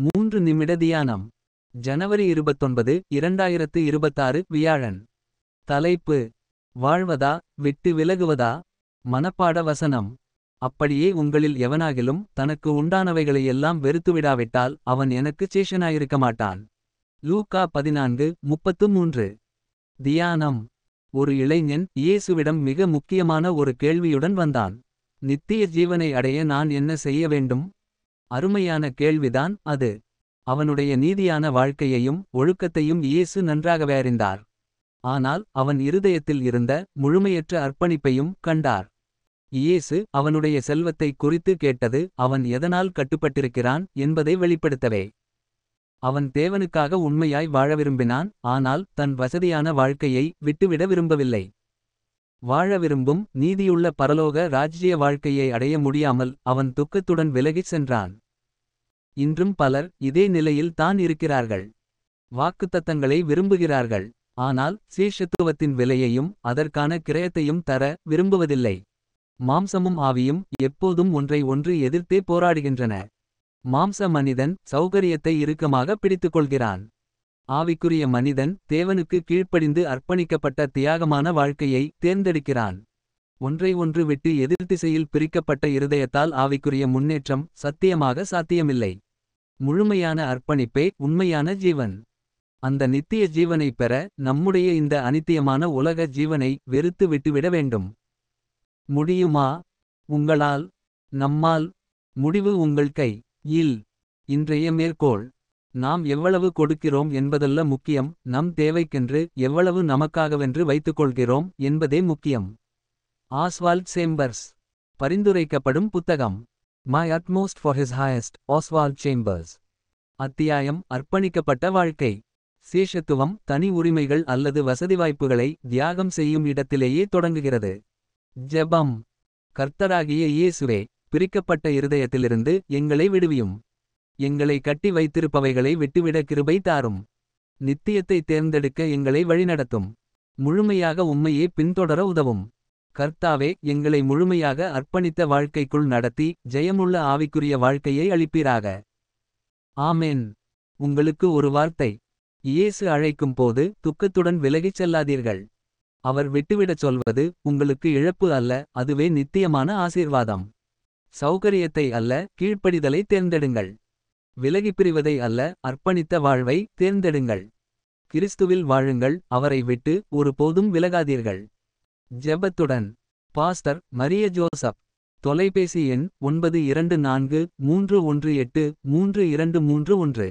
மூன்று நிமிட தியானம் ஜனவரி இருபத்தொன்பது இரண்டாயிரத்து இருபத்தாறு வியாழன். தலைப்பு வாழ்வதா விட்டு விலகுவதா? மனப்பாட வசனம். அப்படியே உங்களில் எவனாகிலும் தனக்கு உண்டானவைகளையெல்லாம் வெறுத்துவிடாவிட்டால் அவன் எனக்குச் சேஷனாயிருக்க மாட்டான். லூக்கா பதினான்கு முப்பத்து மூன்று. தியானம். ஒரு இளைஞன் இயேசுவிடம் மிக முக்கியமான ஒரு கேள்வியுடன் வந்தான். நித்திய ஜீவனை அடைய நான் என்ன செய்ய வேண்டும்? அருமையான கேள்விதான் அது. அவனுடைய நீதியான வாழ்க்கையையும் ஒழுக்கத்தையும் இயேசு நன்றாகவே அறிந்தார். ஆனால் அவன் இருதயத்தில் இருந்த முழுமையற்ற அர்ப்பணிப்பையும் கண்டார். இயேசு அவனுடைய செல்வத்தை குறித்து கேட்டது அவன் எதனால் கட்டுப்பட்டிருக்கிறான் என்பதை வெளிப்படுத்தவே. அவன் தேவனுக்காக உண்மையாய் வாழ விரும்பினான் ஆனால் தன் வசதியான வாழ்க்கையை விட்டுவிட விரும்பவில்லை. வாழ விரும்பும் நீதியுள்ள பரலோக ராஜ்ஜிய வாழ்க்கையை அடைய முடியாமல் அவன் துக்கத்துடன் விலகிச் சென்றான். இன்றும் பலர் இதே நிலையில் தான் இருக்கிறார்கள். வாக்குத்தத்தங்களை விரும்புகிறார்கள். ஆனால் சீஷத்துவத்தின் விலையையும் அதற்கான கிரயத்தையும் தர விரும்புவதில்லை. மாம்சமும் ஆவியும் எப்போதும் ஒன்றை ஒன்று எதிர்த்தே போராடுகின்றன. மாம்ச மனிதன் சௌகரியத்தை இறுக்கமாக பிடித்துக்கொள்கிறான் ஆவிக்குரிய மனிதன் தேவனுக்கு கீழ்ப்படிந்து அர்ப்பணிக்கப்பட்ட தியாகமான வாழ்க்கையை தேர்ந்தெடுக்கிறான். ஒன்றை ஒன்று விட்டு எதிர்த்திசையில் பிரிக்கப்பட்ட இருதயத்தால் ஆவிக்குரிய முன்னேற்றம் சத்தியமாக சாத்தியமில்லை. முழுமையான அர்ப்பணிப்பே உண்மையான ஜீவன். அந்த நித்திய ஜீவனைப் பெற நம்முடைய இந்த அனித்தியமான உலக ஜீவனை வெறுத்து விட்டுவிட வேண்டும். முடியுமா? உங்களால் நம்மால். முடிவு உங்கள் கை. இல். இன்றைய மேற்கோள். நாம் எவ்வளவு கொடுக்கிறோம் என்பதல்ல முக்கியம் நம் தேவைக்கென்று எவ்வளவு நமக்காகவென்று வைத்துக்கொள்கிறோம் என்பதே முக்கியம். ஆஸ்வால்ட் சேம்பர்ஸ் பரிந்துரைக்கப்படும் புத்தகம். My utmost for his highest Oswald Chambers அத்தியாயம் அர்ப்பணிக்கப்பட்ட வாழ்க்கை. சேஷத்துவம் தனி உரிமைகள் அல்லது வசதி வாய்ப்புகளை தியாகம் செய்யும் இடத்திலேயே தொடங்குகிறது. ஜெபம். கர்த்தராகிய இயேசுவே பிரிக்கப்பட்ட இருதயத்திலிருந்து எங்களை விடுவியும். எங்களை கட்டி வைத்திருப்பவைகளை விட்டுவிட கிருபை தாரும். நித்தியத்தை தேர்ந்தெடுக்க எங்களை வழிநடத்தும். முழுமையாக உண்மையே பின்தொடர உதவும். கர்த்தாவே எங்களை முழுமையாக அர்ப்பணித்த வாழ்க்கைக்குள் நடத்தி ஜெயமுள்ள ஆவிக்குரிய வாழ்க்கையை அளிப்பீராக. ஆமேன். உங்களுக்கு ஒரு வார்த்தை. இயேசு அழைக்கும் போது துக்கத்துடன் விலகிச் செல்லாதீர்கள். அவர் விட்டுவிடச் சொல்வது உங்களுக்கு இழப்பு அல்ல அதுவே நித்தியமான ஆசீர்வாதம். சௌகரியத்தை அல்ல கீழ்ப்படிதலை தேர்ந்தெடுங்கள். விலகிப் பிரிவதை அல்ல அர்ப்பணித்த வாழ்வை தேர்ந்தெடுங்கள். கிறிஸ்துவில் வாழுங்கள் அவரை விட்டு ஒருபோதும் விலகாதீர்கள். ஜெபத்துடன். Pastor Maria Joseph. தொலைபேசி எண் ஒன்பது இரண்டு நான்கு மூன்று ஒன்று எட்டு மூன்று இரண்டு மூன்று ஒன்று.